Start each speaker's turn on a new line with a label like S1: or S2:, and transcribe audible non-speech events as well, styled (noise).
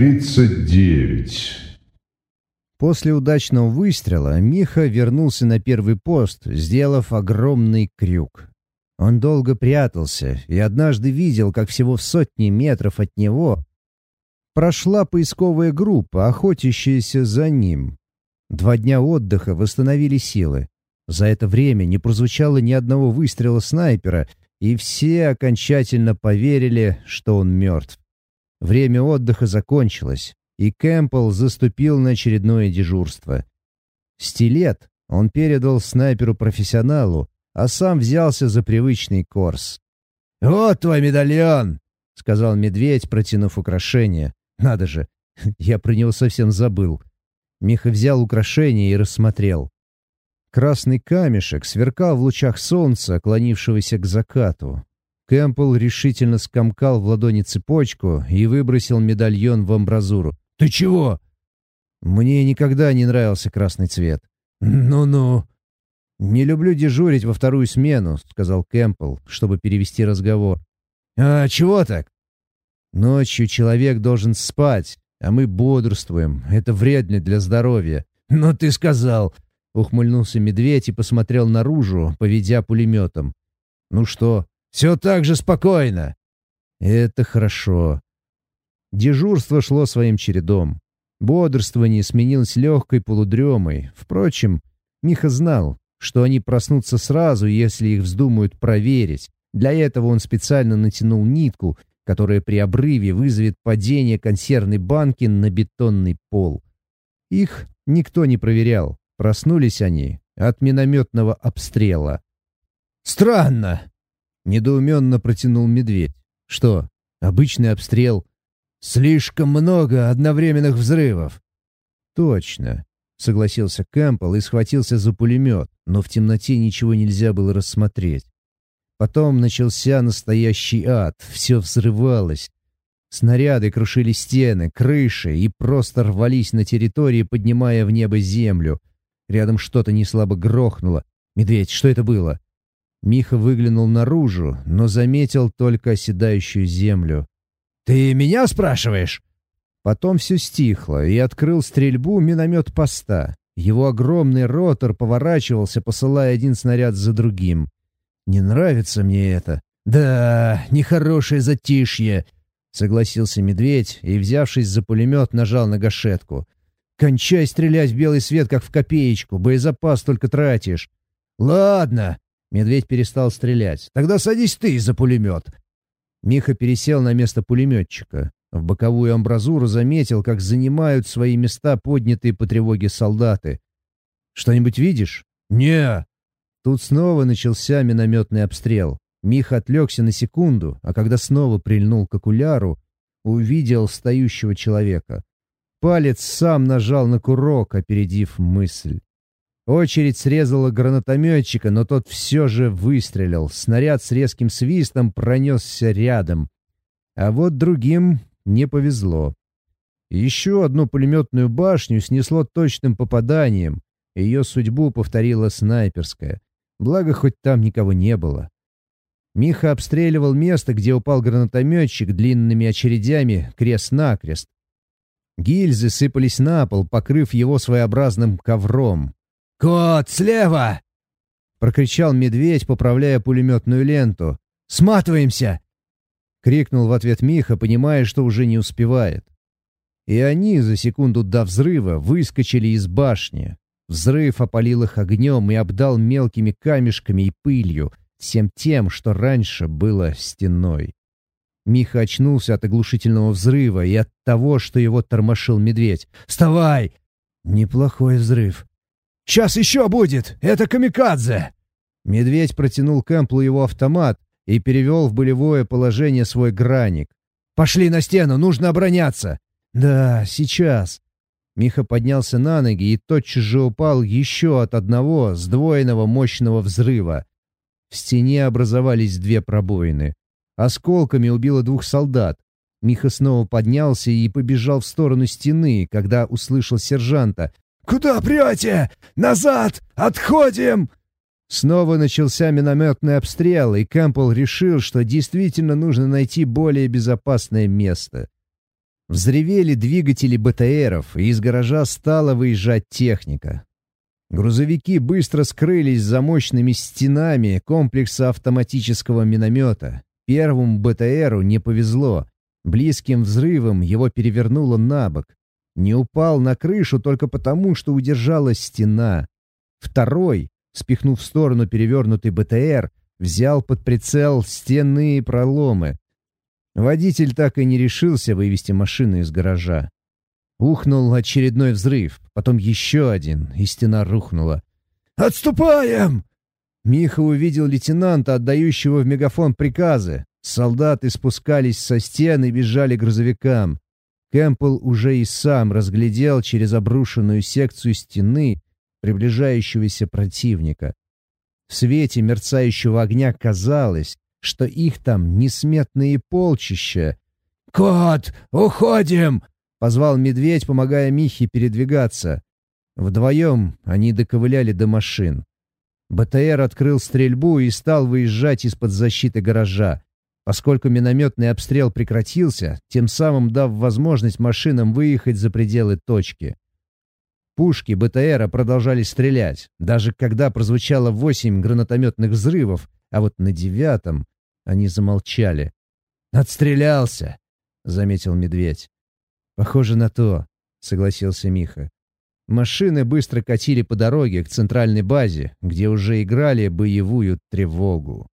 S1: Тридцать девять.
S2: После удачного выстрела Миха вернулся на первый пост, сделав огромный крюк. Он долго прятался и однажды видел, как всего в сотни метров от него прошла поисковая группа, охотящаяся за ним. Два дня отдыха восстановили силы. За это время не прозвучало ни одного выстрела снайпера, и все окончательно поверили, что он мертв. Время отдыха закончилось, и Кэмпбелл заступил на очередное дежурство. Стилет он передал снайперу-профессионалу, а сам взялся за привычный корс. «Вот твой медальон!» — сказал медведь, протянув украшение. «Надо же, (laughs) я про него совсем забыл». Миха взял украшение и рассмотрел. Красный камешек сверкал в лучах солнца, клонившегося к закату. Кэмпбелл решительно скомкал в ладони цепочку и выбросил медальон в амбразуру. «Ты чего?» «Мне никогда не нравился красный цвет». «Ну-ну». «Не люблю дежурить во вторую смену», — сказал Кэмпбелл, чтобы перевести разговор. «А чего так?» «Ночью человек должен спать, а мы бодрствуем. Это вредно для здоровья». «Ну ты сказал!» — ухмыльнулся медведь и посмотрел наружу, поведя пулеметом. «Ну что, все так же спокойно!» «Это хорошо». Дежурство шло своим чередом. Бодрствование сменилось легкой полудремой. Впрочем, Миха знал, что они проснутся сразу, если их вздумают проверить. Для этого он специально натянул нитку, которая при обрыве вызовет падение консервной банки на бетонный пол. Их никто не проверял. Проснулись они от минометного обстрела. «Странно!» — недоуменно протянул медведь. «Что, обычный обстрел?» «Слишком много одновременных взрывов!» «Точно!» — согласился Кэмпбелл и схватился за пулемет, но в темноте ничего нельзя было рассмотреть. Потом начался настоящий ад, все взрывалось. Снаряды крушили стены, крыши и просто рвались на территории, поднимая в небо землю. Рядом что-то неслабо грохнуло. «Медведь, что это было?» Миха выглянул наружу, но заметил только оседающую землю. «Ты меня спрашиваешь?» Потом все стихло, и открыл стрельбу миномет поста. Его огромный ротор поворачивался, посылая один снаряд за другим. «Не нравится мне это». «Да, нехорошее затишье», — согласился медведь и, взявшись за пулемет, нажал на гашетку. Кончай стрелять в белый свет, как в копеечку. Боезапас только тратишь. Ладно. Медведь перестал стрелять. Тогда садись ты за пулемет. Миха пересел на место пулеметчика. В боковую амбразуру заметил, как занимают свои места поднятые по тревоге солдаты. «Что-нибудь видишь?» «Не!» Тут снова начался минометный обстрел. Миха отвлекся на секунду, а когда снова прильнул к окуляру, увидел стоящего человека. Палец сам нажал на курок, опередив мысль. Очередь срезала гранатометчика, но тот все же выстрелил. Снаряд с резким свистом пронесся рядом. А вот другим не повезло. Еще одну пулеметную башню снесло точным попаданием. Ее судьбу повторила снайперская. Благо, хоть там никого не было. Миха обстреливал место, где упал гранатометчик длинными очередями крест-накрест. Гильзы сыпались на пол, покрыв его своеобразным ковром. «Кот, слева!» — прокричал медведь, поправляя пулеметную ленту. «Сматываемся!» — крикнул в ответ Миха, понимая, что уже не успевает. И они, за секунду до взрыва, выскочили из башни. Взрыв опалил их огнем и обдал мелкими камешками и пылью, всем тем, что раньше было стеной. Миха очнулся от оглушительного взрыва и от того, что его тормошил медведь. «Вставай!» «Неплохой взрыв». «Сейчас еще будет! Это камикадзе!» Медведь протянул Кэмплу его автомат и перевел в болевое положение свой граник. «Пошли на стену, нужно обороняться!» «Да, сейчас!» Миха поднялся на ноги и тотчас же упал еще от одного сдвоенного мощного взрыва. В стене образовались две пробоины. Осколками убило двух солдат. Миха снова поднялся и побежал в сторону стены, когда услышал сержанта. «Куда прете? Назад! Отходим!» Снова начался минометный обстрел, и Кэмпбелл решил, что действительно нужно найти более безопасное место. Взревели двигатели БТРов, и из гаража стала выезжать техника. Грузовики быстро скрылись за мощными стенами комплекса автоматического миномета. Первому БТРу не повезло. Близким взрывом его перевернуло на бок. Не упал на крышу только потому, что удержалась стена. Второй, спихнув в сторону перевернутый БТР, взял под прицел стенные проломы. Водитель так и не решился вывести машину из гаража. Ухнул очередной взрыв, потом еще один, и стена рухнула. «Отступаем!» Миха увидел лейтенанта, отдающего в мегафон приказы. Солдаты спускались со стен и бежали к грузовикам. Кэмпбелл уже и сам разглядел через обрушенную секцию стены приближающегося противника. В свете мерцающего огня казалось, что их там несметные полчища. «Кот, уходим!» — позвал медведь, помогая Михе передвигаться. Вдвоем они доковыляли до машин. БТР открыл стрельбу и стал выезжать из-под защиты гаража. Поскольку минометный обстрел прекратился, тем самым дав возможность машинам выехать за пределы точки. Пушки БТРа продолжали стрелять, даже когда прозвучало восемь гранатометных взрывов, а вот на девятом они замолчали. «Отстрелялся!» — заметил медведь. «Похоже на то», — согласился Миха. Машины быстро катили по дороге к центральной базе, где уже играли боевую тревогу.